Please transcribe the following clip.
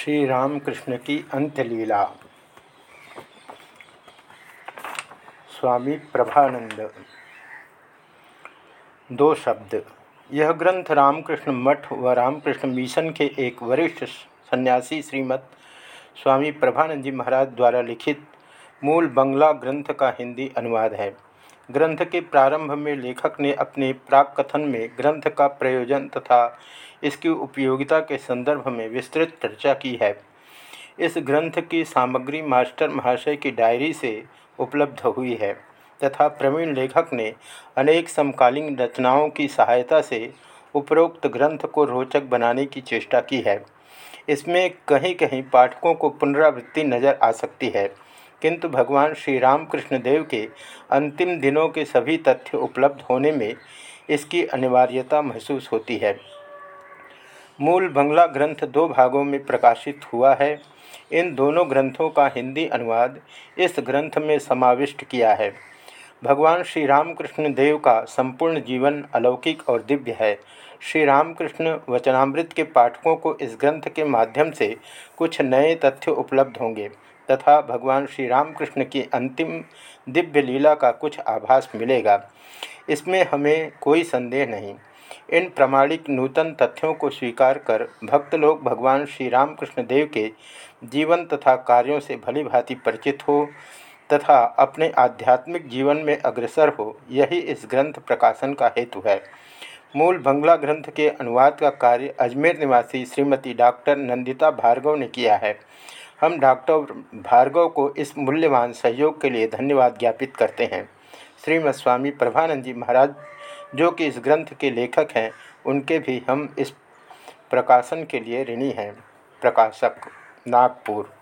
श्री रामकृष्ण की अंत्यलीला। स्वामी प्रभानंद। दो शब्द। यह ग्रंथ रामकृष्ण मठ व रामकृष्ण मिशन के एक वरिष्ठ सन्यासी श्रीमद स्वामी प्रभानंद जी महाराज द्वारा लिखित मूल बंगला ग्रंथ का हिंदी अनुवाद है। ग्रंथ के प्रारंभ में लेखक ने अपने प्राक कथन में ग्रंथ का प्रयोजन तथा इसकी उपयोगिता के संदर्भ में विस्तृत चर्चा की है। इस ग्रंथ की सामग्री मास्टर महाशय की डायरी से उपलब्ध हुई है तथा प्रवीण लेखक ने अनेक समकालीन रचनाओं की सहायता से उपरोक्त ग्रंथ को रोचक बनाने की चेष्टा की है। इसमें कहीं कहीं पाठकों को पुनरावृत्ति नज़र आ सकती है। किंतु भगवान श्री रामकृष्ण देव के अंतिम दिनों के सभी तथ्य उपलब्ध होने में इसकी अनिवार्यता महसूस होती है। मूल बंगला ग्रंथ दो भागों में प्रकाशित हुआ है। इन दोनों ग्रंथों का हिंदी अनुवाद इस ग्रंथ में समाविष्ट किया है। भगवान श्री रामकृष्ण देव का संपूर्ण जीवन अलौकिक और दिव्य है। श्री रामकृष्ण वचनामृत के पाठकों को इस ग्रंथ के माध्यम से कुछ नए तथ्य उपलब्ध होंगे। तथा भगवान श्री रामकृष्ण की अंतिम दिव्य लीला का कुछ आभास मिलेगा। इसमें हमें कोई संदेह नहीं। इन प्रमाणिक नूतन तथ्यों को स्वीकार कर भक्त लोग भगवान श्री रामकृष्ण देव के जीवन तथा कार्यों से भली भांति परिचित हो तथा अपने आध्यात्मिक जीवन में अग्रसर हो, यही इस ग्रंथ प्रकाशन का हेतु है। मूल बंगला ग्रंथ के अनुवाद का कार्य अजमेर निवासी श्रीमती डॉक्टर नंदिता भार्गव ने किया है। हम डॉक्टर भार्गव को इस मूल्यवान सहयोग के लिए धन्यवाद ज्ञापित करते हैं। श्रीमद स्वामी प्रभानंद जी महाराज, जो कि इस ग्रंथ के लेखक हैं, उनके भी हम इस प्रकाशन के लिए ऋणी हैं। प्रकाशक, नागपुर।